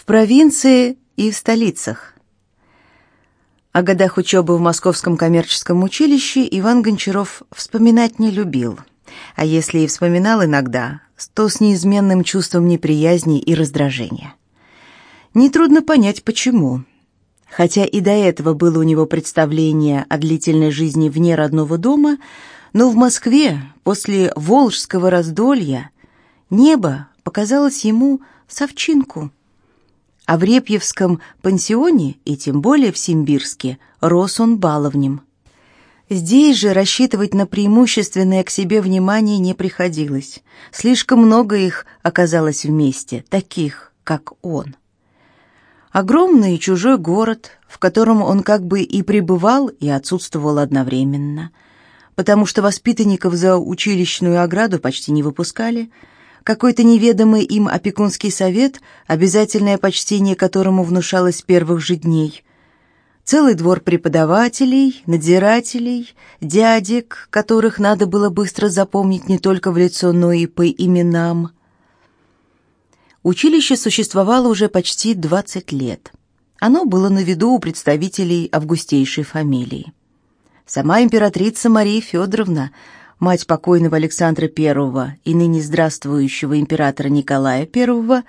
в провинции и в столицах. О годах учебы в Московском коммерческом училище Иван Гончаров вспоминать не любил, а если и вспоминал иногда, то с неизменным чувством неприязни и раздражения. Нетрудно понять, почему. Хотя и до этого было у него представление о длительной жизни вне родного дома, но в Москве после Волжского раздолья небо показалось ему совчинку. А в Репьевском пансионе, и тем более в Симбирске, рос он баловнем. Здесь же рассчитывать на преимущественное к себе внимание не приходилось. Слишком много их оказалось вместе, таких, как он. Огромный чужой город, в котором он как бы и пребывал, и отсутствовал одновременно, потому что воспитанников за училищную ограду почти не выпускали, какой-то неведомый им опекунский совет, обязательное почтение которому внушалось первых же дней, целый двор преподавателей, надзирателей, дядек, которых надо было быстро запомнить не только в лицо, но и по именам – Училище существовало уже почти 20 лет. Оно было на виду у представителей августейшей фамилии. Сама императрица Мария Федоровна, мать покойного Александра I и ныне здравствующего императора Николая I,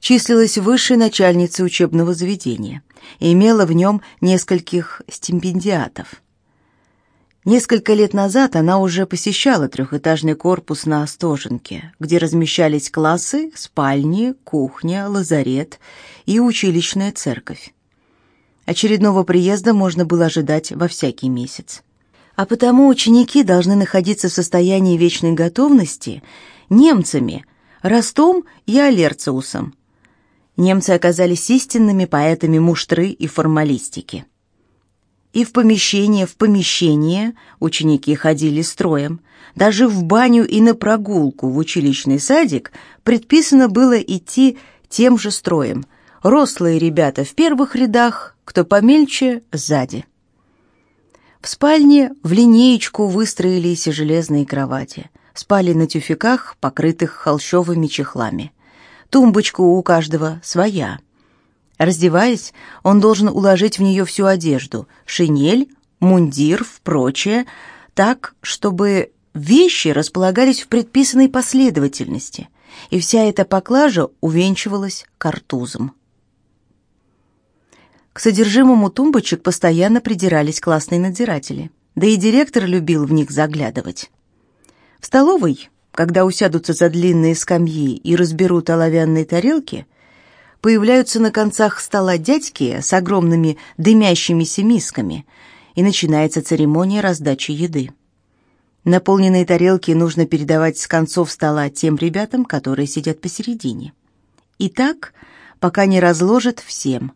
числилась высшей начальницей учебного заведения и имела в нем нескольких стипендиатов – Несколько лет назад она уже посещала трехэтажный корпус на Остоженке, где размещались классы, спальни, кухня, лазарет и училищная церковь. Очередного приезда можно было ожидать во всякий месяц. А потому ученики должны находиться в состоянии вечной готовности немцами, Ростом и Алерциусом. Немцы оказались истинными поэтами муштры и формалистики. И в помещение, в помещение ученики ходили строем. Даже в баню и на прогулку в училищный садик предписано было идти тем же строем. Рослые ребята в первых рядах, кто помельче – сзади. В спальне в линеечку выстроились железные кровати. Спали на тюфяках, покрытых холщовыми чехлами. Тумбочка у каждого своя – Раздеваясь, он должен уложить в нее всю одежду, шинель, мундир, прочее, так, чтобы вещи располагались в предписанной последовательности, и вся эта поклажа увенчивалась картузом. К содержимому тумбочек постоянно придирались классные надзиратели, да и директор любил в них заглядывать. В столовой, когда усядутся за длинные скамьи и разберут оловянные тарелки – появляются на концах стола дядьки с огромными дымящимися мисками, и начинается церемония раздачи еды. Наполненные тарелки нужно передавать с концов стола тем ребятам, которые сидят посередине. И так, пока не разложат всем.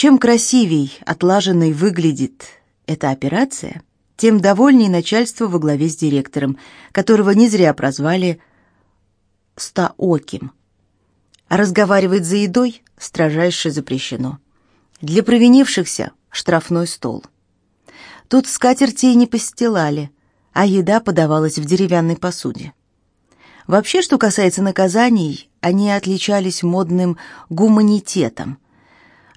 Чем красивей, отлаженной выглядит эта операция, тем довольней начальство во главе с директором, которого не зря прозвали «стаоким», а разговаривать за едой строжайше запрещено. Для провинившихся штрафной стол. Тут скатерти и не постилали, а еда подавалась в деревянной посуде. Вообще, что касается наказаний, они отличались модным гуманитетом.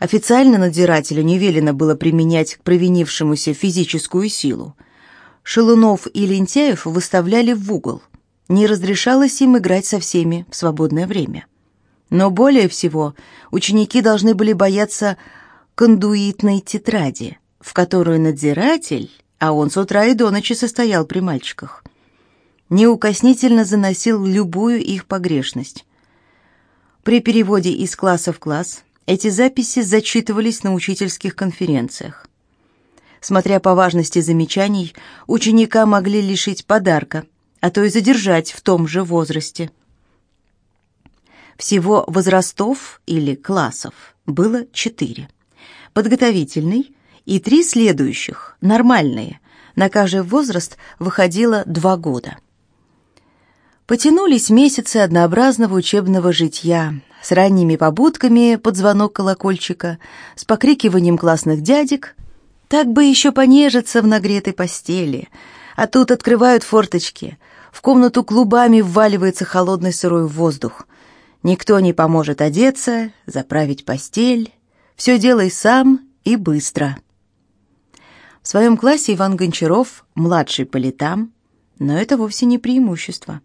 Официально надзирателю не велено было применять к провинившемуся физическую силу. Шелунов и Лентяев выставляли в угол. Не разрешалось им играть со всеми в свободное время. Но более всего ученики должны были бояться кондуитной тетради, в которую надзиратель, а он с утра и до ночи состоял при мальчиках, неукоснительно заносил любую их погрешность. При переводе из класса в класс эти записи зачитывались на учительских конференциях. Смотря по важности замечаний, ученика могли лишить подарка, а то и задержать в том же возрасте – всего возрастов или классов было четыре. Подготовительный и три следующих, нормальные. На каждый возраст выходило два года. Потянулись месяцы однообразного учебного житья с ранними побудками под звонок колокольчика, с покрикиванием классных дядек, так бы еще понежиться в нагретой постели, а тут открывают форточки, в комнату клубами вваливается холодный сырой воздух, Никто не поможет одеться, заправить постель. Все делай сам и быстро. В своем классе Иван Гончаров младший по летам, но это вовсе не преимущество.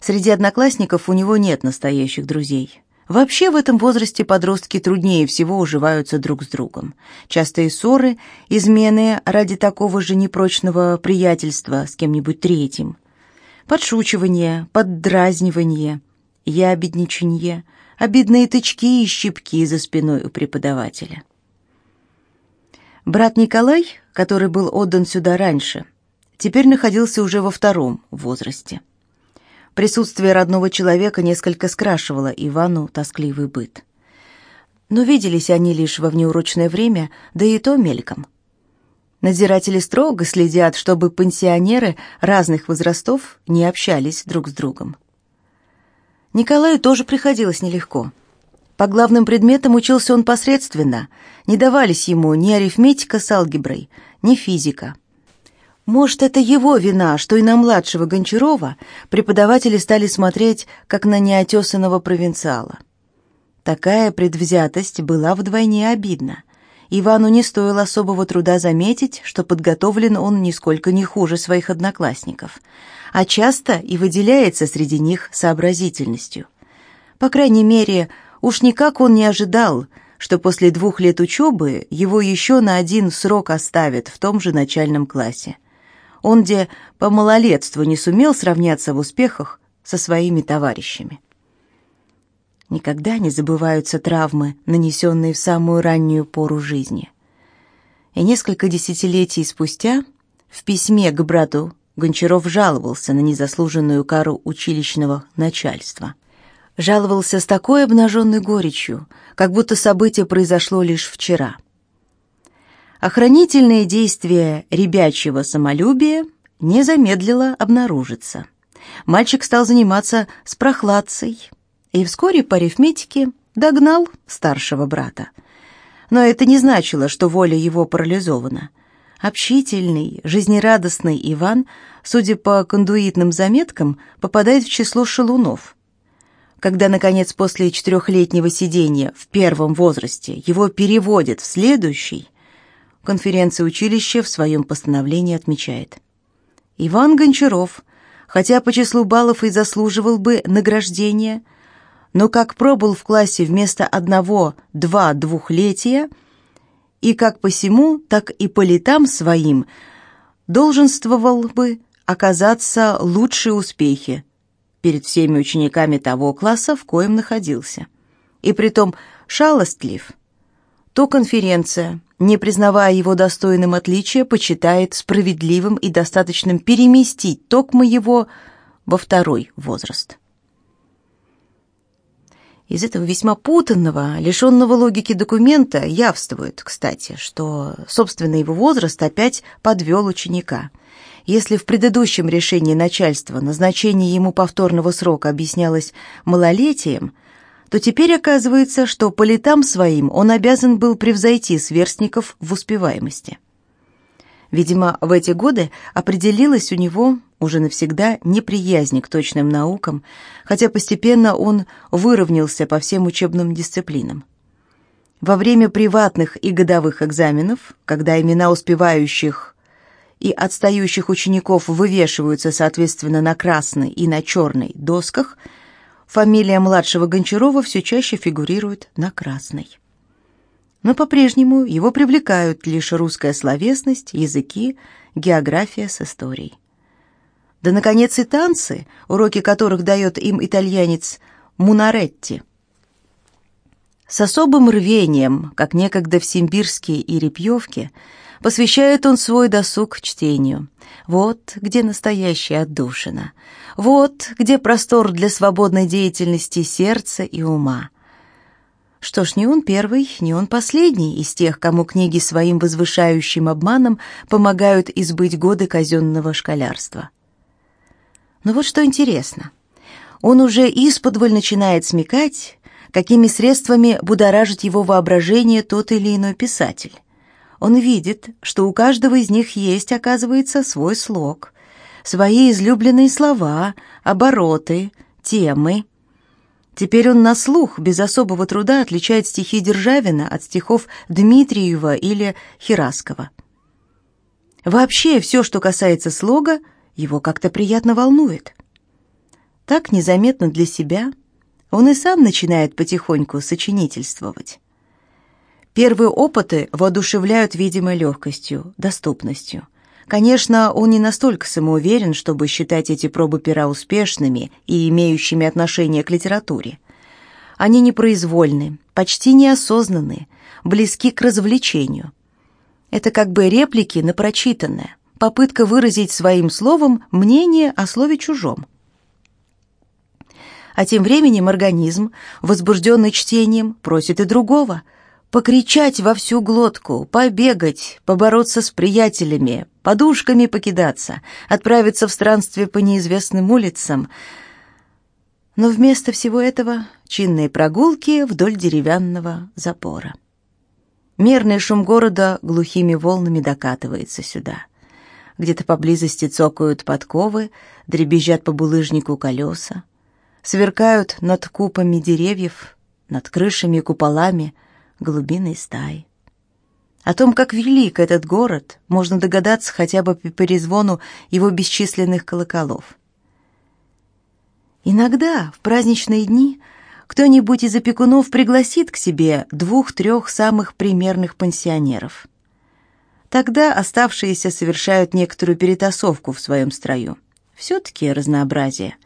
Среди одноклассников у него нет настоящих друзей. Вообще в этом возрасте подростки труднее всего уживаются друг с другом. Частые ссоры, измены ради такого же непрочного приятельства с кем-нибудь третьим. Подшучивание, поддразнивание, ябедничанье, обидные тычки и щипки за спиной у преподавателя. Брат Николай, который был отдан сюда раньше, теперь находился уже во втором возрасте. Присутствие родного человека несколько скрашивало Ивану тоскливый быт. Но виделись они лишь во внеурочное время, да и то мельком. Надзиратели строго следят, чтобы пенсионеры разных возрастов не общались друг с другом. Николаю тоже приходилось нелегко. По главным предметам учился он посредственно, не давались ему ни арифметика с алгеброй, ни физика. Может, это его вина, что и на младшего Гончарова преподаватели стали смотреть, как на неотесанного провинциала. Такая предвзятость была вдвойне обидна. Ивану не стоило особого труда заметить, что подготовлен он нисколько не хуже своих одноклассников – а часто и выделяется среди них сообразительностью. По крайней мере, уж никак он не ожидал, что после двух лет учебы его еще на один срок оставят в том же начальном классе. Он где по малолетству не сумел сравняться в успехах со своими товарищами. Никогда не забываются травмы, нанесенные в самую раннюю пору жизни. И несколько десятилетий спустя в письме к брату Гончаров жаловался на незаслуженную кару училищного начальства. Жаловался с такой обнаженной горечью, как будто событие произошло лишь вчера. Охранительное действие ребячьего самолюбия не замедлило обнаружиться. Мальчик стал заниматься с прохладцей и вскоре по арифметике догнал старшего брата. Но это не значило, что воля его парализована. Общительный, жизнерадостный Иван, судя по кондуитным заметкам, попадает в число шалунов. Когда, наконец, после четырехлетнего сидения в первом возрасте его переводят в следующий, конференция училища в своем постановлении отмечает. Иван Гончаров, хотя по числу баллов и заслуживал бы награждения, но как пробыл в классе вместо одного-два двухлетия – и как по сему, так и по летам своим долженствовал бы оказаться лучшие успехи перед всеми учениками того класса, в коем находился. И притом шалостлив, то конференция, не признавая его достойным отличия, почитает справедливым и достаточным переместить токмо его во второй возраст. Из этого весьма путанного, лишенного логики документа явствует, кстати, что собственный его возраст опять подвел ученика. Если в предыдущем решении начальства назначение ему повторного срока объяснялось малолетием, то теперь оказывается, что по летам своим он обязан был превзойти сверстников в успеваемости. Видимо, в эти годы определилась у него уже навсегда неприязнь к точным наукам, хотя постепенно он выровнялся по всем учебным дисциплинам. Во время приватных и годовых экзаменов, когда имена успевающих и отстающих учеников вывешиваются соответственно на красной и на черной досках, фамилия младшего Гончарова все чаще фигурирует на красной. Но по-прежнему его привлекают лишь русская словесность, языки, география с историей. Да, наконец, и танцы, уроки которых дает им итальянец Мунаретти. С особым рвением, как некогда в Симбирске и Репьевке, посвящает он свой досуг чтению. Вот где настоящая отдушина. Вот где простор для свободной деятельности сердца и ума. Что ж, не он первый, не он последний из тех, кому книги своим возвышающим обманом помогают избыть годы казенного школярства. Но вот что интересно. Он уже исподволь начинает смекать, какими средствами будоражит его воображение тот или иной писатель. Он видит, что у каждого из них есть, оказывается, свой слог, свои излюбленные слова, обороты, темы. Теперь он на слух, без особого труда, отличает стихи Державина от стихов Дмитриева или Хераскова. Вообще, все, что касается слога, его как-то приятно волнует. Так незаметно для себя он и сам начинает потихоньку сочинительствовать. Первые опыты воодушевляют видимой легкостью, доступностью. Конечно, он не настолько самоуверен, чтобы считать эти пробы пера успешными и имеющими отношение к литературе. Они непроизвольны, почти неосознанны, близки к развлечению. Это как бы реплики на прочитанное, попытка выразить своим словом мнение о слове чужом. А тем временем организм, возбужденный чтением, просит и другого – покричать во всю глотку, побегать, побороться с приятелями, подушками покидаться, отправиться в странствие по неизвестным улицам. Но вместо всего этого чинные прогулки вдоль деревянного запора. Мерный шум города глухими волнами докатывается сюда. Где-то поблизости цокают подковы, дребезжат по булыжнику колеса, сверкают над купами деревьев, над крышами и куполами — голубиной стаи. О том, как велик этот город, можно догадаться хотя бы по перезвону его бесчисленных колоколов. Иногда, в праздничные дни, кто-нибудь из опекунов пригласит к себе двух-трех самых примерных пансионеров. Тогда оставшиеся совершают некоторую перетасовку в своем строю. Все-таки разнообразие.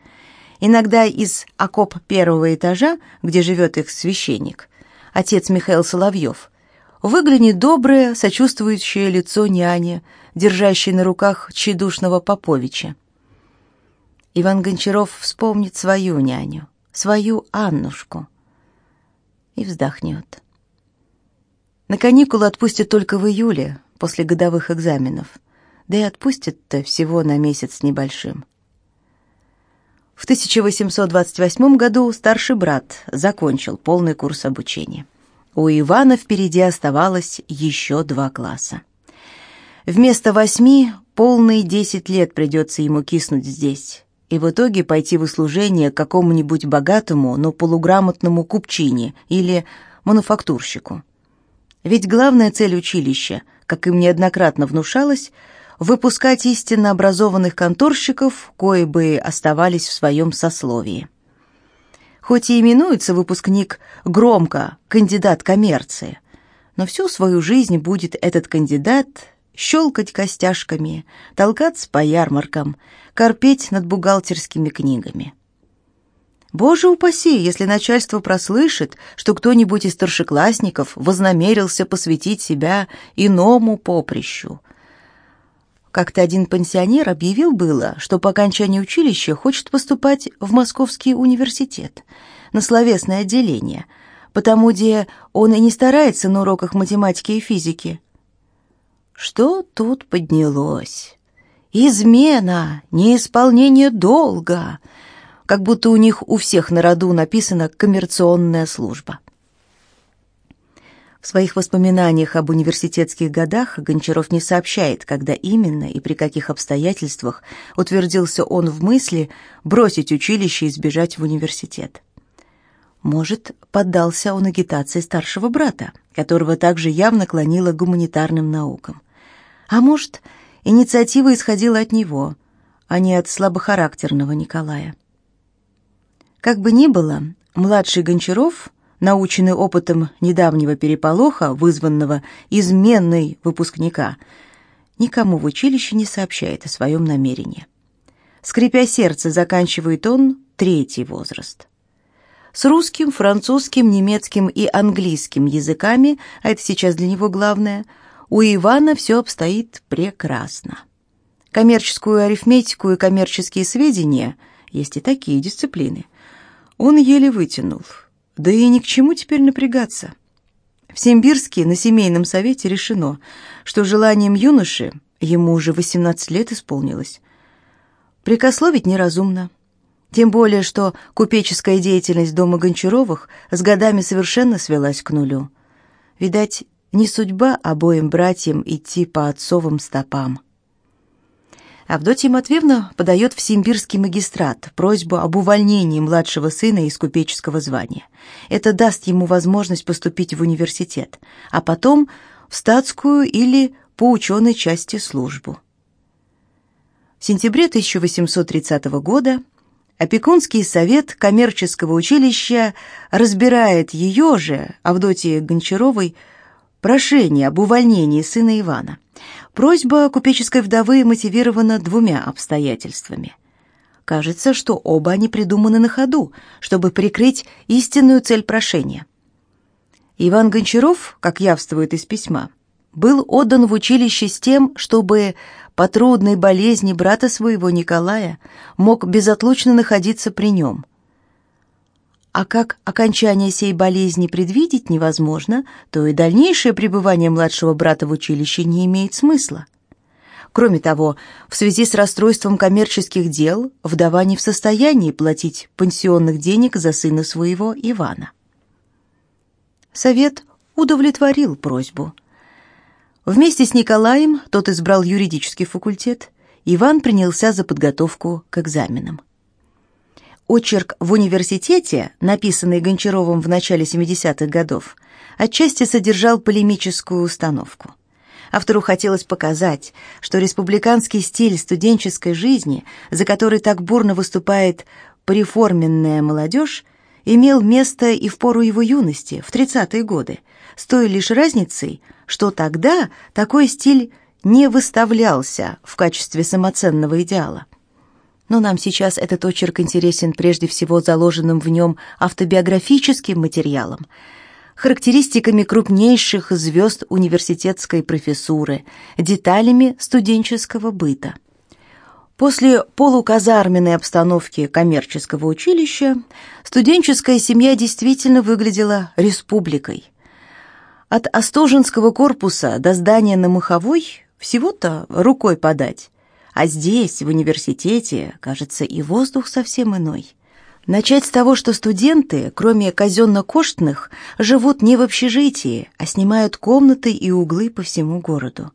Иногда из окоп первого этажа, где живет их священник, отец Михаил Соловьев, выглянет доброе, сочувствующее лицо няни, держащей на руках тщедушного Поповича. Иван Гончаров вспомнит свою няню, свою Аннушку, и вздохнет. На каникулы отпустят только в июле, после годовых экзаменов, да и отпустят-то всего на месяц небольшим. В 1828 году старший брат закончил полный курс обучения. У Ивана впереди оставалось еще два класса. Вместо восьми полные десять лет придется ему киснуть здесь и в итоге пойти в услужение какому-нибудь богатому, но полуграмотному купчине или мануфактурщику. Ведь главная цель училища, как им неоднократно внушалось, выпускать истинно образованных конторщиков, кои бы оставались в своем сословии. Хоть и именуется выпускник громко «кандидат коммерции», но всю свою жизнь будет этот кандидат щелкать костяшками, толкаться по ярмаркам, корпеть над бухгалтерскими книгами. Боже упаси, если начальство прослышит, что кто-нибудь из старшеклассников вознамерился посвятить себя иному поприщу, как-то один пенсионер объявил было, что по окончании училища хочет поступать в Московский университет на словесное отделение, потому где он и не старается на уроках математики и физики. Что тут поднялось? Измена, неисполнение долга, как будто у них у всех на роду написано «коммерционная служба». В своих воспоминаниях об университетских годах Гончаров не сообщает, когда именно и при каких обстоятельствах утвердился он в мысли бросить училище и сбежать в университет. Может, поддался он агитации старшего брата, которого также явно клонило к гуманитарным наукам. А может, инициатива исходила от него, а не от слабохарактерного Николая. Как бы ни было, младший Гончаров наученный опытом недавнего переполоха, вызванного изменной выпускника, никому в училище не сообщает о своем намерении. Скрипя сердце, заканчивает он третий возраст. С русским, французским, немецким и английским языками, а это сейчас для него главное, у Ивана все обстоит прекрасно. Коммерческую арифметику и коммерческие сведения, есть и такие дисциплины, он еле вытянул – да и ни к чему теперь напрягаться. В Симбирске на семейном совете решено, что желанием юноши, ему уже 18 лет исполнилось, прикословить неразумно. Тем более, что купеческая деятельность дома Гончаровых с годами совершенно свелась к нулю. Видать, не судьба обоим братьям идти по отцовым стопам. Авдотья Матвеевна подает в Симбирский магистрат просьбу об увольнении младшего сына из купеческого звания. Это даст ему возможность поступить в университет, а потом в статскую или по ученой части службу. В сентябре 1830 года Опекунский совет коммерческого училища разбирает ее же, Авдотьи Гончаровой, прошение об увольнении сына Ивана. Просьба купеческой вдовы мотивирована двумя обстоятельствами. Кажется, что оба они придуманы на ходу, чтобы прикрыть истинную цель прошения. Иван Гончаров, как явствует из письма, был отдан в училище с тем, чтобы по трудной болезни брата своего Николая мог безотлучно находиться при нем. А как окончание сей болезни предвидеть невозможно, то и дальнейшее пребывание младшего брата в училище не имеет смысла. Кроме того, в связи с расстройством коммерческих дел вдова не в состоянии платить пансионных денег за сына своего Ивана. Совет удовлетворил просьбу – Вместе с Николаем тот избрал юридический факультет. Иван принялся за подготовку к экзаменам. Очерк в университете, написанный Гончаровым в начале 70-х годов, отчасти содержал полемическую установку. Автору хотелось показать, что республиканский стиль студенческой жизни, за который так бурно выступает пореформенная молодежь, имел место и в пору его юности, в 30-е годы, с той лишь разницей, что тогда такой стиль не выставлялся в качестве самоценного идеала. Но нам сейчас этот очерк интересен прежде всего заложенным в нем автобиографическим материалом, характеристиками крупнейших звезд университетской профессуры, деталями студенческого быта. После полуказарменной обстановки коммерческого училища студенческая семья действительно выглядела республикой. От Остоженского корпуса до здания на Маховой всего-то рукой подать. А здесь, в университете, кажется, и воздух совсем иной. Начать с того, что студенты, кроме казенно-коштных, живут не в общежитии, а снимают комнаты и углы по всему городу.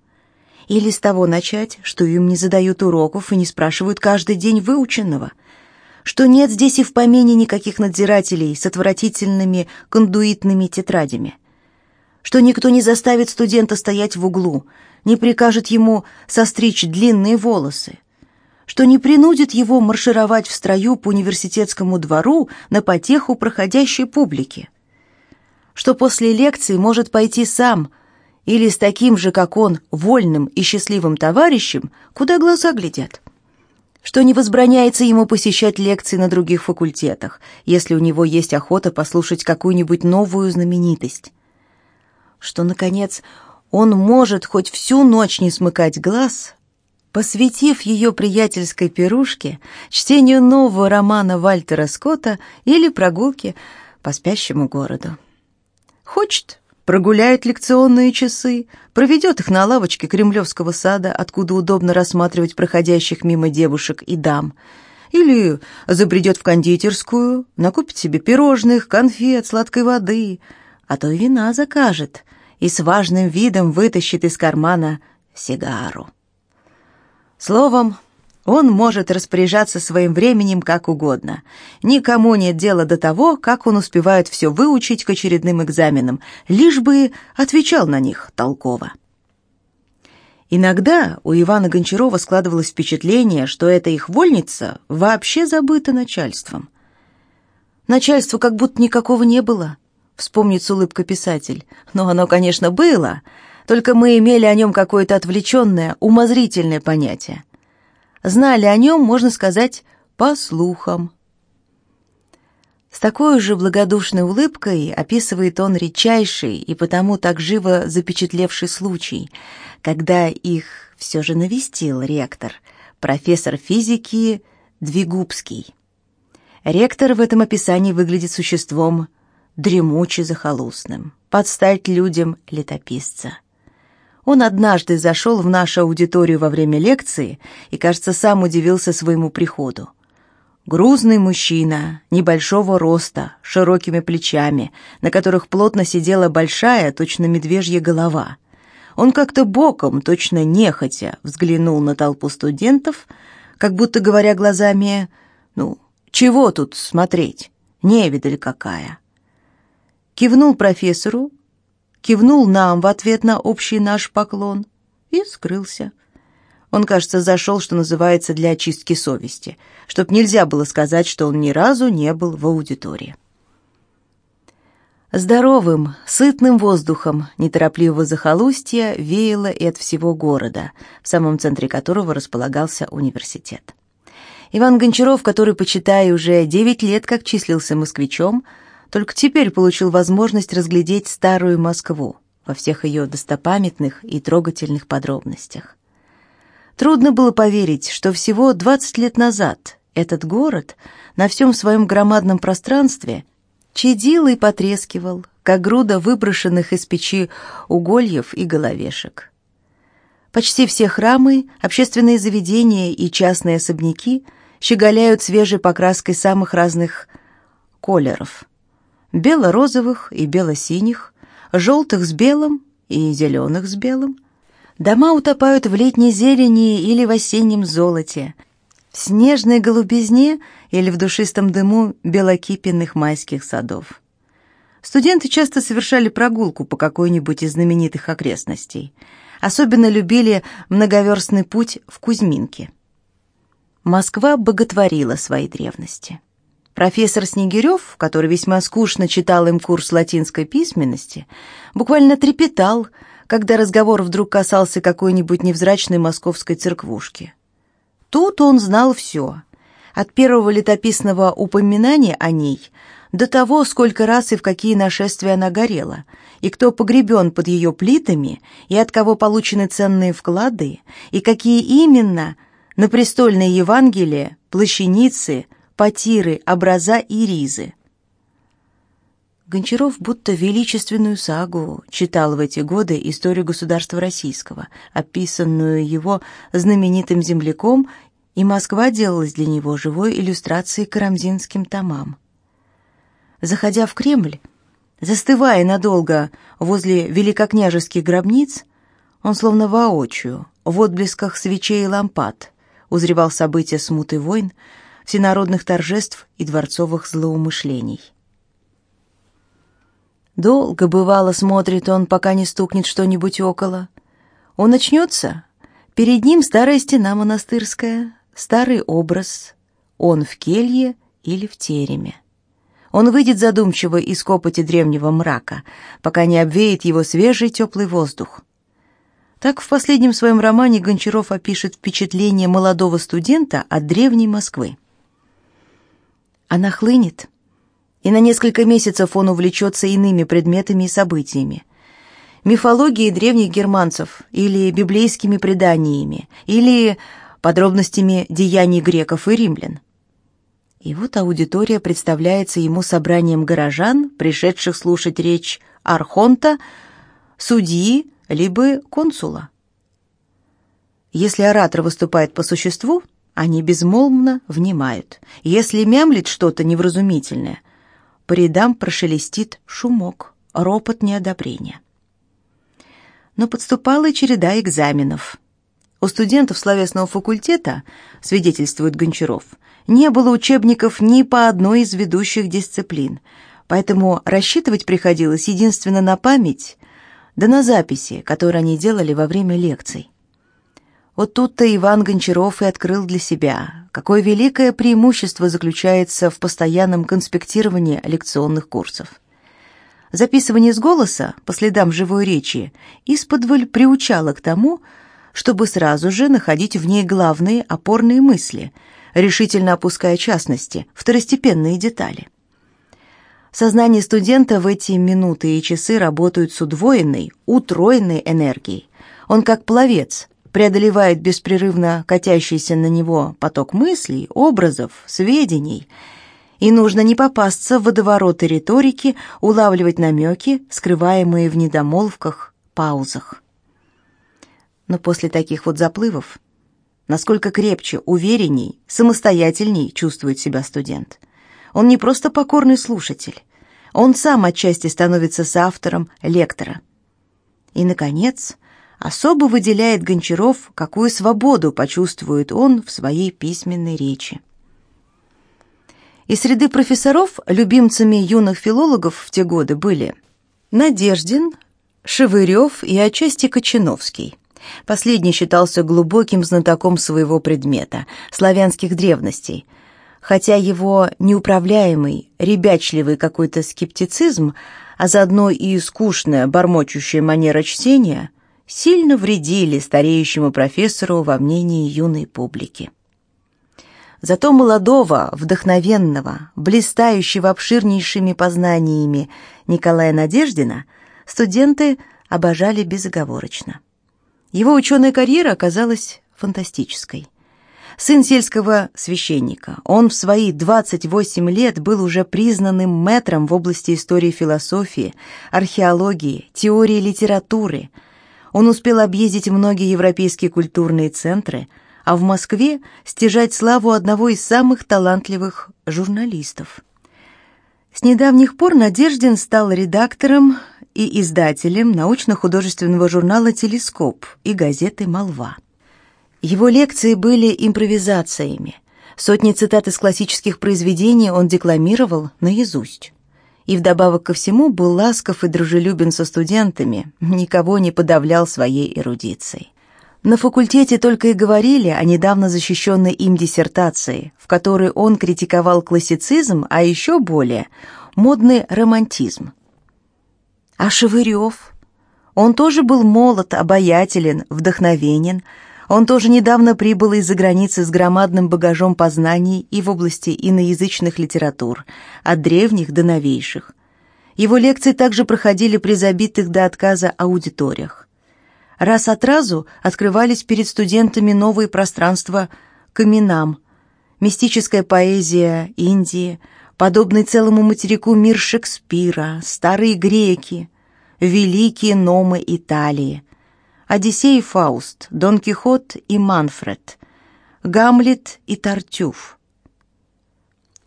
Или с того начать, что им не задают уроков и не спрашивают каждый день выученного, что нет здесь и в помине никаких надзирателей с отвратительными кондуитными тетрадями – что никто не заставит студента стоять в углу, не прикажет ему состричь длинные волосы, что не принудит его маршировать в строю по университетскому двору на потеху проходящей публики, что после лекции может пойти сам или с таким же, как он, вольным и счастливым товарищем, куда глаза глядят что не возбраняется ему посещать лекции на других факультетах, если у него есть охота послушать какую-нибудь новую знаменитость что, наконец, он может хоть всю ночь не смыкать глаз, посвятив ее приятельской пирушке, чтению нового романа Вальтера Скотта или прогулке по спящему городу. Хочет, прогуляет лекционные часы, проведет их на лавочке Кремлевского сада, откуда удобно рассматривать проходящих мимо девушек и дам, или забредет в кондитерскую, накупит себе пирожных, конфет, сладкой воды, а то и вина закажет — и с важным видом вытащит из кармана сигару. Словом, он может распоряжаться своим временем как угодно. Никому нет дела до того, как он успевает все выучить к очередным экзаменам, лишь бы отвечал на них толково. Иногда у Ивана Гончарова складывалось впечатление, что эта их вольница вообще забыта начальством. Начальства как будто никакого не было вспомнит с улыбкой писатель. Но оно, конечно, было, только мы имели о нем какое-то отвлеченное, умозрительное понятие. Знали о нем, можно сказать, по слухам. С такой же благодушной улыбкой описывает он редчайший и потому так живо запечатлевший случай, когда их все же навестил ректор, профессор физики Двигубский. Ректор в этом описании выглядит существом дремуче захолустным, подстать людям летописца. Он однажды зашел в нашу аудиторию во время лекции и, кажется, сам удивился своему приходу. Грузный мужчина, небольшого роста, широкими плечами, на которых плотно сидела большая, точно медвежья голова. Он как-то боком, точно нехотя, взглянул на толпу студентов, как будто говоря глазами «Ну, чего тут смотреть? Невидаль какая!» Кивнул профессору, кивнул нам в ответ на общий наш поклон и скрылся. Он, кажется, зашел, что называется, для очистки совести, чтоб нельзя было сказать, что он ни разу не был в аудитории. Здоровым, сытным воздухом неторопливого захолустья веяло и от всего города, в самом центре которого располагался университет. Иван Гончаров, который, почитая, уже девять лет как числился москвичом, только теперь получил возможность разглядеть старую Москву во всех ее достопамятных и трогательных подробностях. Трудно было поверить, что всего 20 лет назад этот город на всем своем громадном пространстве чадил и потрескивал, как груда выброшенных из печи угольев и головешек. Почти все храмы, общественные заведения и частные особняки щеголяют свежей покраской самых разных колеров. Бело-розовых и бело-синих, желтых с белым и зеленых с белым, Дома утопают в летней зелени или в осеннем золоте, в снежной голубизне или в душистом дыму белокипенных майских садов. Студенты часто совершали прогулку по какой-нибудь из знаменитых окрестностей. Особенно любили многоверстный путь в Кузьминки. Москва боготворила свои древности. Профессор Снегирев, который весьма скучно читал им курс латинской письменности, буквально трепетал, когда разговор вдруг касался какой-нибудь невзрачной московской церквушки. Тут он знал все, от первого летописного упоминания о ней до того, сколько раз и в какие нашествия она горела, и кто погребен под ее плитами, и от кого получены ценные вклады, и какие именно на престольные Евангелия, плащаницы, потиры, образа и ризы. Гончаров будто величественную сагу читал в эти годы историю государства российского, описанную его знаменитым земляком, и Москва делалась для него живой иллюстрацией к карамзинским томам. Заходя в Кремль, застывая надолго возле великокняжеских гробниц, он словно воочию, в отблесках свечей и лампад, узревал события смуты войн, всенародных торжеств и дворцовых злоумышлений. Долго, бывало, смотрит он, пока не стукнет что-нибудь около. Он очнется. Перед ним старая стена монастырская, старый образ. Он в келье или в тереме. Он выйдет задумчиво из копоти древнего мрака, пока не обвеет его свежий теплый воздух. Так в последнем своем романе Гончаров опишет впечатление молодого студента от древней Москвы. Она хлынет, и на несколько месяцев он увлечется иными предметами и событиями. Мифологией древних германцев, или библейскими преданиями, или подробностями деяний греков и римлян. И вот аудитория представляется ему собранием горожан, пришедших слушать речь архонта, судьи, либо консула. Если оратор выступает по существу, они безмолвно внимают. Если мямлит что-то невразумительное, по рядам прошелестит шумок, ропот неодобрения. Но подступала череда экзаменов. У студентов словесного факультета, свидетельствует Гончаров, не было учебников ни по одной из ведущих дисциплин, поэтому рассчитывать приходилось единственно на память, да на записи, которые они делали во время лекций. Вот тут-то Иван Гончаров и открыл для себя, какое великое преимущество заключается в постоянном конспектировании лекционных курсов. Записывание с голоса по следам живой речи исподволь приучало к тому, чтобы сразу же находить в ней главные опорные мысли, решительно опуская частности, второстепенные детали. Сознание студента в эти минуты и часы работают с удвоенной, утроенной энергией. Он как пловец – преодолевает беспрерывно катящийся на него поток мыслей, образов, сведений. И нужно не попасться в водовороты риторики, улавливать намеки, скрываемые в недомолвках, паузах. Но после таких вот заплывов, насколько крепче, уверенней, самостоятельней чувствует себя студент. Он не просто покорный слушатель, он сам отчасти становится соавтором лектора. И, наконец, особо выделяет Гончаров, какую свободу почувствует он в своей письменной речи. Из среды профессоров любимцами юных филологов в те годы были Надеждин, Шевырев и отчасти Кочановский. Последний считался глубоким знатоком своего предмета – славянских древностей, хотя его неуправляемый, ребячливый какой-то скептицизм, а заодно и скучная, бормочущая манера чтения сильно вредили стареющему профессору во мнении юной публики. Зато молодого, вдохновенного, блистающего обширнейшими познаниями Николая Надеждина студенты обожали безоговорочно. Его ученая карьера оказалась фантастической. Сын сельского священника, он в свои 28 лет был уже признанным мэтром в области истории философии, археологии, теории литературы. Он успел объездить многие европейские культурные центры – а в Москве стяжать славу одного из самых талантливых журналистов. С недавних пор Надеждин стал редактором и издателем научно-художественного журнала «Телескоп» и газеты «Молва». Его лекции были импровизациями. Сотни цитат из классических произведений он декламировал наизусть. И вдобавок ко всему был ласков и дружелюбен со студентами, никого не подавлял своей эрудицией. На факультете только и говорили о недавно защищенной им диссертации, в которой он критиковал классицизм, а еще более – модный романтизм. А Шевырев? Он тоже был молод, обаятелен, вдохновенен. Он тоже недавно прибыл из-за границы с громадным багажом познаний и в области иноязычных литератур, от древних до новейших. Его лекции также проходили при забитых до отказа аудиториях. Раз от разу открывались перед студентами новые пространства к именам. Мистическая поэзия Индии, подобный целому материку мир Шекспира, старые греки, великие номы Италии, Одиссей и Фауст, Дон Кихот и Манфред, Гамлет и Тартюф.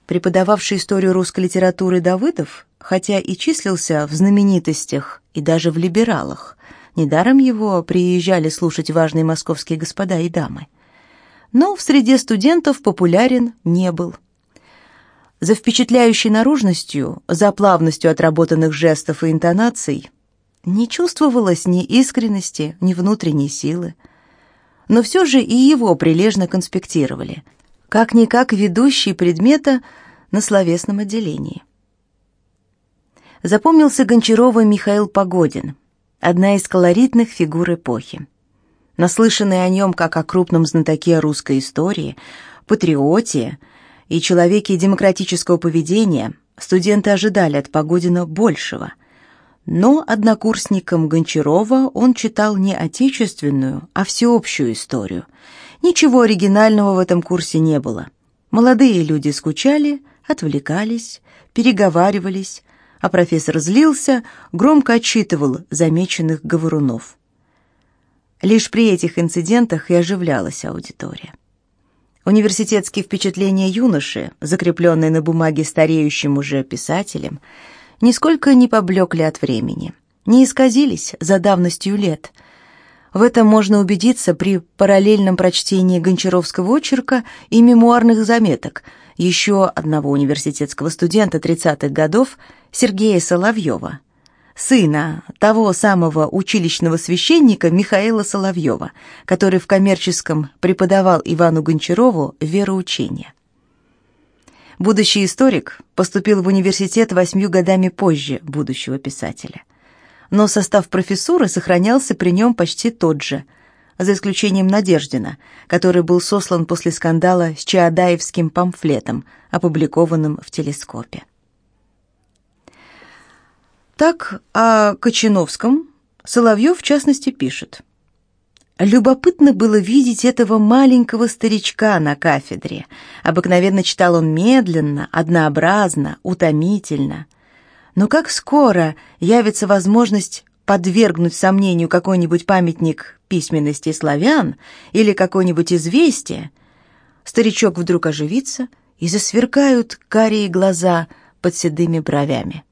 Преподававший историю русской литературы Давыдов, хотя и числился в знаменитостях и даже в либералах, Недаром его приезжали слушать важные московские господа и дамы. Но в среде студентов популярен не был. За впечатляющей наружностью, за плавностью отработанных жестов и интонаций не чувствовалось ни искренности, ни внутренней силы. Но все же и его прилежно конспектировали, как-никак ведущий предмета на словесном отделении. Запомнился Гончарова Михаил Погодин – одна из колоритных фигур эпохи. Наслышанные о нем как о крупном знатоке русской истории, патриоте и человеке демократического поведения, студенты ожидали от Погодина большего. Но однокурсникам Гончарова он читал не отечественную, а всеобщую историю. Ничего оригинального в этом курсе не было. Молодые люди скучали, отвлекались, переговаривались, а профессор злился, громко отчитывал замеченных говорунов. Лишь при этих инцидентах и оживлялась аудитория. Университетские впечатления юноши, закрепленные на бумаге стареющим уже писателем, нисколько не поблекли от времени, не исказились за давностью лет. В этом можно убедиться при параллельном прочтении гончаровского очерка и мемуарных заметок еще одного университетского студента 30-х годов – Сергея Соловьева, сына того самого училищного священника Михаила Соловьева, который в коммерческом преподавал Ивану Гончарову вероучение. Будущий историк поступил в университет восьмью годами позже будущего писателя. Но состав профессуры сохранялся при нем почти тот же, за исключением Надеждина, который был сослан после скандала с Чаадаевским памфлетом, опубликованным в телескопе. Так о Кочиновском Соловьев в частности пишет. Любопытно было видеть этого маленького старичка на кафедре. Обыкновенно читал он медленно, однообразно, утомительно. Но как скоро явится возможность подвергнуть сомнению какой-нибудь памятник письменности славян или какое-нибудь известие, старичок вдруг оживится и засверкают карие глаза под седыми бровями.